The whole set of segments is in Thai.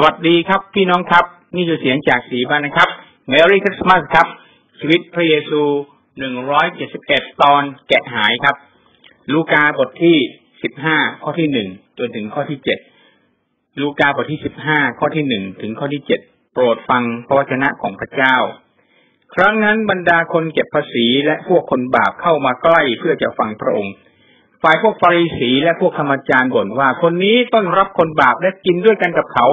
สวัสดีครับ พี่น้องครับ นี่คือเสียงจากสีบ้านนะครับ Merry Christmas ครับ ชีวิตพระเยซูหนึ่งร้อยเจ็ดสิบเอ็ดตอนแกะหายครับ ลูกาบทที่สิบห้าข้อที่หนึ่งจนถึงข้อที่เจ็ดลูกาบทที่สิบห้าข้อที่หนึ่งถึงข้อที่เจ็ดโปรดฟังพระวจนะของพระเจ้า ครั้งนั้นบรรดาคนเก็บภาษีและพวกคนบาปเข้ามาใกล้เพื่อจะฟังพระองค์ฝ่ายพวกฟาริสีและพวกธรรมจารย์บ่นว่า คนนี้ต้อนรับคนบาปและกินด้วยกันกับเขา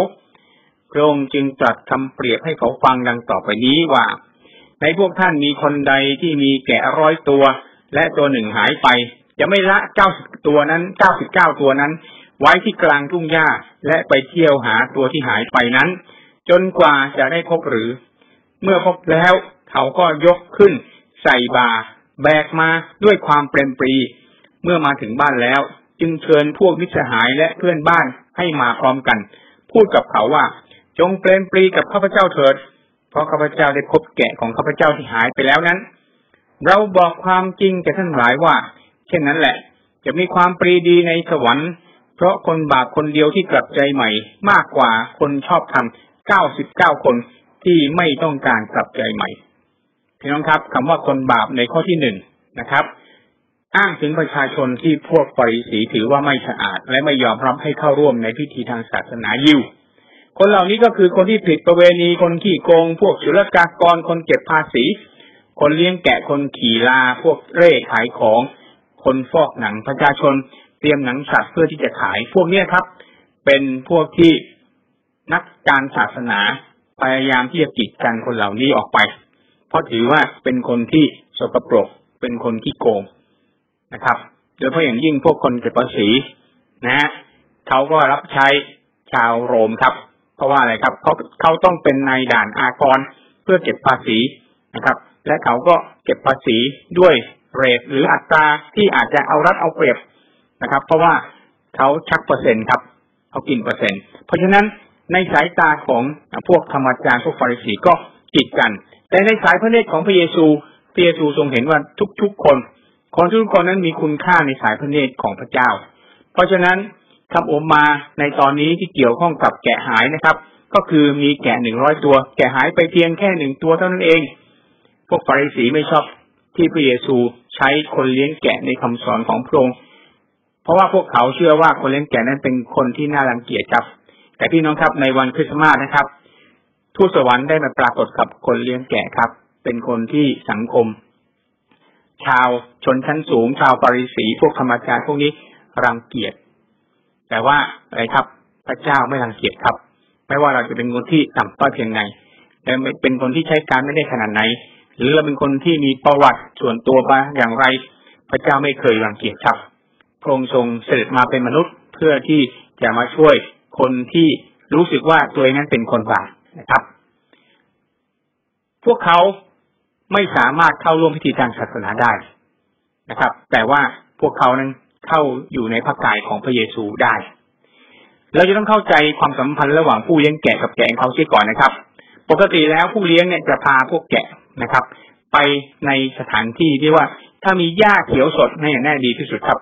ระองค์จึงตรัสคำเปรียบให้เขาฟังดังต่อไปนี้ว่า ในพวกท่านมีคนใดที่มีแกะร้อยตัว และตัวหนึ่งหายไป จะไม่ละเก้าสิบตัวนั้นเก้าสิบเก้าตัวนั้น ไว้ที่กลางทุ่งหญ้าและไปเที่ยวหาตัวที่หายไปนั้น จนกว่าจะได้พบหรือ เมื่อพบแล้ว เขาก็ยกขึ้น ใส่บาแบกมาด้วยความเปรมปรี เมื่อมาถึงบ้านแล้ว จึงเชิญพวกมิตรสหายและเพื่อนบ้านให้มาพร้อมกัน พูดกับเขาว่า จงเปรมปรีกับข้าพเจ้าเถิด เพราะข้าพเจ้าได้พบแกะของข้าพเจ้าที่หายไปแล้วนั้น เราบอกความจริงแก่ท่านหลายว่า เช่นนั้นแหละ จะมีความปรีดีในสวรรค์ เพราะคนบาปคนเดียวที่กลับใจใหม่ มากกว่าคนชอบทำเก้าสิบเก้าคนที่ไม่ต้องการกลับใจใหม่พี่น้องครับคำว่าคนบาปในข้อที่หนึ่งนะครับ อ้างถึงประชาชนที่พวกปริสีถือว่าไม่สะอาด และไม่ยอมรับให้เข้าร่วมในพิธีทางศาสนายิว คนเหล่านี้ก็คือคนที่ผิดประเวณี คนขี้โกง พวกศุลกากร คนเก็บภาษี คนเลี้ยงแกะ คนขี่ลา พวกเร่ขายของ คนฟอกหนังประชาชน เตรียมหนังสัตว์เพื่อที่จะขาย พวกนี้ครับ เป็นพวกที่นักการศาสนาพยายามที่จะกีดกันคนเหล่านี้ออกไป เพราะถือว่าเป็นคนที่สกปรก เป็นคนที่โกงนะครับ โดยเฉพาะอย่างยิ่งพวกคนเก็บภาษีนะฮะเขาก็รับใช้ชาวโรมครับ เพราะว่าอะไรครับเขาเขาต้องเป็นนายด่านอากรเพื่อเก็บภาษีนะครับ และเขาก็เก็บภาษีด้วยเรทหรืออัตราที่อาจจะเอารัดเอาเปรียบนะครับ เพราะว่าเขาชักเปอร์เซ็นต์ครับเขากินเปอร์เซ็นต์เพราะฉะนั้นในสายตาของพวกธรรมจารย์พวกฟาริสีก็จิตกัน แต่ในสายพระเนตรของพระเยซูพระเยซูทรงเห็นว่าทุกๆคนคนทุกคนนั้นมีคุณค่าในสายพระเนตรของพระเจ้า เพราะฉะนั้น คำอมมาในตอนนี้ที่เกี่ยวข้องกับแกะหายนะครับ ก็คือมีแกะหนึ่งร้อยตัว แกะหายไปเพียงแค่หนึ่งตัวเท่านั้นเอง พวกฟาริสีไม่ชอบที่พระเยซูใช้คนเลี้ยงแกะในคำสอนของพระองค์เพราะว่าพวกเขาเชื่อว่าคนเลี้ยงแกะนั้นเป็นคนที่น่ารังเกียจครับ แต่พี่น้องครับในวันคริสต์มาสนะครับทูตสวรรค์ได้มาปรากฏกับคนเลี้ยงแกะครับ เป็นคนที่สังคม ชาวชนชั้นสูง ชาวฟาริสีพวกธรรมจารพวกนี้รังเกียจ แต่ว่าอะไรครับพระเจ้าไม่รังเกียจครับ ไม่ว่าเราจะเป็นคนที่ต่ำต้อยเพียงไหนและเป็นคนที่ใช้การไม่ได้ขนาดไหน หรือเราเป็นคนที่มีประวัติส่วนตัวมาอย่างไร พระเจ้าไม่เคยรังเกียจครับพระองค์ทรงเสด็จมาเป็นมนุษย์เพื่อที่จะมาช่วยคนที่รู้สึกว่าตัวเองนั้นเป็นคนบาปนะครับ พวกเขาไม่สามารถเข้าร่วมพิธีทางศาสนาได้นะครับ แต่ว่าพวกเขานั้น เข้าอยู่ในพระกายของพระเยซูได้ เราจะต้องเข้าใจความสัมพันธ์ระหว่างผู้เลี้ยงแกะกับแกะเขาเสียก่อนนะครับ ปกติแล้วผู้เลี้ยงเนี่ยจะพาพวกแกะนะครับ ไปในสถานที่ที่ว่าถ้ามีหญ้าเขียวสดนี่แน่ดีที่สุดครับ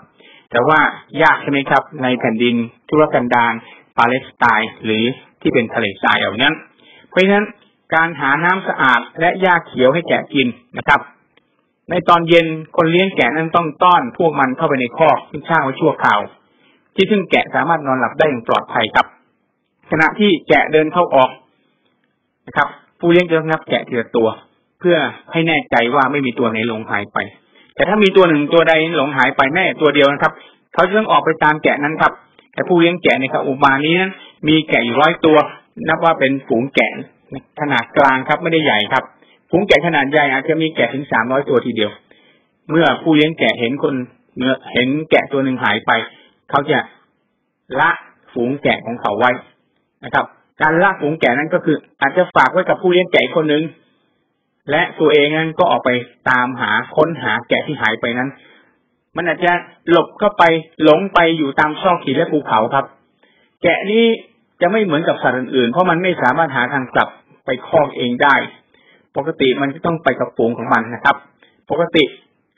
แต่ว่ายากใช่ไหมครับ ในแผ่นดินทุรกันดารปาเลสไตน์หรือที่เป็นทะเลทรายเหล่านั้น เพราะฉะนั้นการหาน้ำสะอาดและหญ้าเขียวให้แกะกินนะครับ ในตอนเย็นคนเลี้ยงแกะนั้นต้องต้อนพวกมันเข้าไปในคอกที่ช่างไว้ชั่วคราว ที่ซึ่งแกะสามารถนอนหลับได้อย่างปลอดภัยครับ ขณะที่แกะเดินเข้าออกนะครับ ผู้เลี้ยงจะนับแกะทีละตัว เพื่อให้แน่ใจว่าไม่มีตัวไหนหลงหายไป แต่ถ้ามีตัวหนึ่งตัวใดหลงหายไปแม่ตัวเดียวนะครับ เขาจะต้องออกไปตามแกะนั้นครับ แต่ผู้เลี้ยงแกะในครับอุบานี้นั้นมีแกะอยู่ร้อยตัว นับว่าเป็นฝูงแกะขนาดกลางครับไม่ได้ใหญ่ครับ ฝูงแกะขนาดใหญ่อาจจะมีแกะถึงสามร้อยตัวทีเดียว เมื่อผู้เลี้ยงแกะเห็นคนเมื่อเห็นแกะตัวหนึ่งหายไป เขาจะละฝูงแกะของเขาไว้นะครับ การละฝูงแกะนั้นก็คือ อาจจะฝากไว้กับผู้เลี้ยงแกะคนหนึ่งและตัวเองนั้นก็ออกไปตามหาค้นหาแกะที่หายไปนั้น มันอาจจะหลบเข้าไปหลงไปอยู่ตามซอกหินและภูเขาครับ แกะนี้จะไม่เหมือนกับสัตว์อื่นๆ เพราะมันไม่สามารถหาทางกลับไปคอกเองได้ ปกติมันจะต้องไปกับฝูงของมันนะครับ ปกติ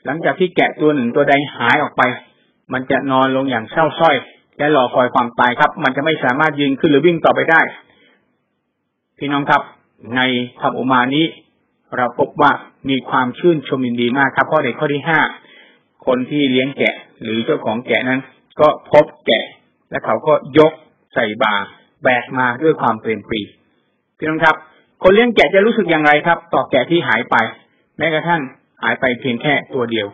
หลังจากที่แกะตัวหนึ่งตัวใดหายออกไป มันจะนอนลงอย่างเศร้าส้อย และรอคอยความตายครับ มันจะไม่สามารถยืนขึ้นหรือวิ่งต่อไปได้ พี่น้องครับ ในธรรมอุมานี้ เราพบว่ามีความชื่นชมยินดีมากครับข้อเด็กข้อที่ห้าคนที่เลี้ยงแกะ หรือเจ้าของแกะนั้น ก็พบแกะ และเขาก็ยกใส่บาแบกมาด้วยความเปลี่ยนปรีพี่น้องครับ คนเลี้ยงแกะจะรู้สึกอย่างไรครับ ต่อแกะที่หายไป แม้กระทั่งหายไปเพียงแค่ตัวเดียว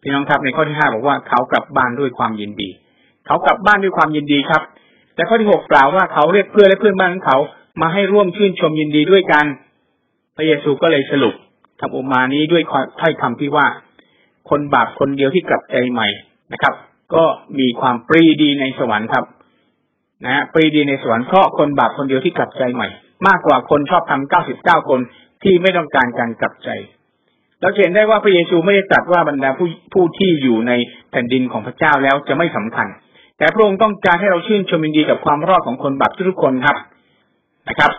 พี่น้องครับในข้อที่ห้าบอกว่าเขากลับบ้านด้วยความยินดี เขากลับบ้านด้วยความยินดีครับ แต่ข้อที่หกกล่าวว่าเขาเรียกเพื่อนและเพื่อนบ้านของเขามาให้ร่วมชื่นชมยินดีด้วยกัน พระเยซูก็เลยสรุปทำอุมานี้ด้วยถ้อยคำที่ว่า คนบาปคนเดียวที่กลับใจใหม่นะครับ ก็มีความปรีดีในสวรรค์ครับ นะปรีดีในสวรรค์เพราะคนบาปคนเดียวที่กลับใจใหม่ มากกว่าคนชอบทำเก้าสิบเก้าคนที่ไม่ต้องการการกลับใจ เราเห็นได้ว่าพระเยซูไม่ได้ตรัสว่าบรรดาผู้ผู้ที่อยู่ในแผ่นดินของพระเจ้าแล้วจะไม่สำคัญ แต่พระองค์ต้องการให้เราชื่นชมยินดีกับความรอดของคนบาปทุกคนครับนะครับ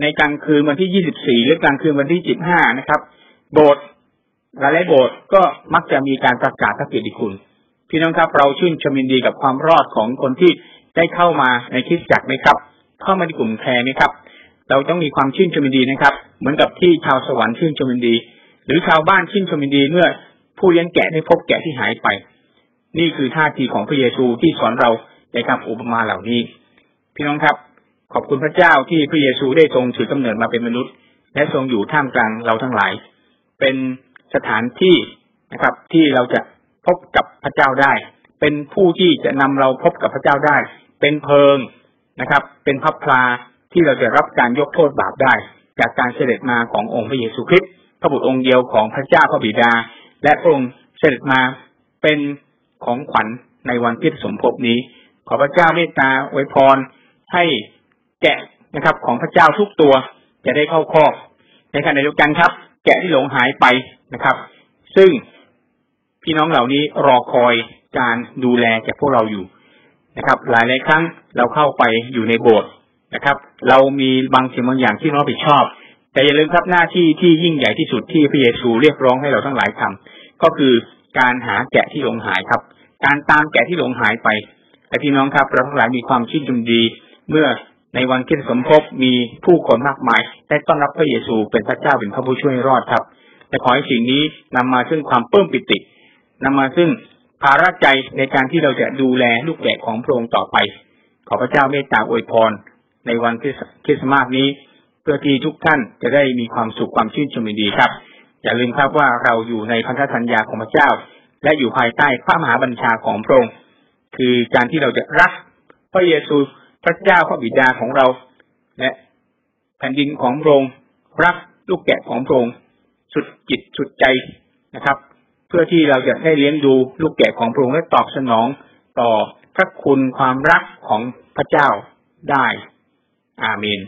ในกลางคืนวันที่ยี่สิบสี่หรือกลางคืนวันที่สิบห้านะครับ โบสถ์หลายโบสถ์ก็มักจะมีการประกาศพระเกียรติคุณ พี่น้องครับ เราชื่นชมยินดีกับความรอดของคนที่ได้เข้ามาในคริสตจักรไหมครับ เข้ามาในกลุ่มแคร์ไหมครับ เราต้องมีความชื่นชมยินดีนะครับ เหมือนกับที่ชาวสวรรค์ชื่นชมยินดี หรือชาวบ้านชื่นชมยินดีเมื่อผู้เลี้ยงแกะได้พบแกะที่หายไป นี่คือท่าทีของพระเยซูที่สอนเราในคำอุปมาเหล่านี้ พี่น้องครับ ขอบคุณพระเจ้าที่พระเยซูได้ทรงถือกำเนิดมาเป็นมนุษย์ และทรงอยู่ท่ามกลางเราทั้งหลาย เป็นสถานที่นะครับ ที่เราจะพบกับพระเจ้าได้ เป็นผู้ที่จะนำเราพบกับพระเจ้าได้ เป็นเพลิง นะครับ เป็นพับพลาที่เราจะรับการยกโทษบาปได้ จากการเสด็จมาขององค์พระเยซูคริสต์พระบุตรองค์เดียวของพระเจ้าพระบิดา และพระองค์เสด็จมาเป็นของขวัญในวันพิสมภพนี้ ขอพระเจ้าเมตตาอวยพรให้แกะนะครับ ของพระเจ้าทุกตัวจะได้เข้าคอกในขณะเดียวกันครับ แกะที่หลงหายไปนะครับ ซึ่งพี่น้องเหล่านี้รอคอยการดูแลจากพวกเราอยู่นะครับ หลายหลายครั้ง เราเข้าไปอยู่ในโบสถ์นะครับ เรามีบางสิ่งบางอย่างที่เราผิดชอบ แต่อย่าลืมครับหน้าที่ที่ยิ่งใหญ่ที่สุดที่พระเยซูเรียกร้องให้เราทั้งหลายทำก็คือการหาแกะที่หลงหายครับ การตามแกะที่หลงหายไปแต่พี่น้องครับเราทั้งหลายมีความชื่นชมดี เมื่อในวันคิดสมภพมีผู้คนมากมายได้ต้อนรับพระเยซูเป็นพระเจ้าเป็นพระผู้ช่วยรอดครับแต่ขอให้สิ่งนี้นำมาซึ่งความเพิ่มปิตินำมาซึ่งภาระใจในการที่เราจะดูแลลูกแกะของพระองค์ต่อไป ขอพระเจ้าเมตตาอวยพร ในวันคริสต์มาสนี้ เพื่อที่ทุกท่านจะได้มีความสุขความชื่นชมยินดีครับ อย่าลืมครับว่าเราอยู่ในพันธสัญญาของพระเจ้า และอยู่ภายใต้พระมหาบัญชาของพระองค์คือการที่เราจะรักพระเยซูพระเจ้าพระบิดาของเรา และแผ่นดินของพระองค์รักลูกแกะของพระองค์สุดจิตสุดใจนะครับ เพื่อที่เราจะได้เลี้ยงดูลูกแกะของพระองค์และตอบสนองต่อ พระคุณความรักของพระเจ้าได้ อาเมน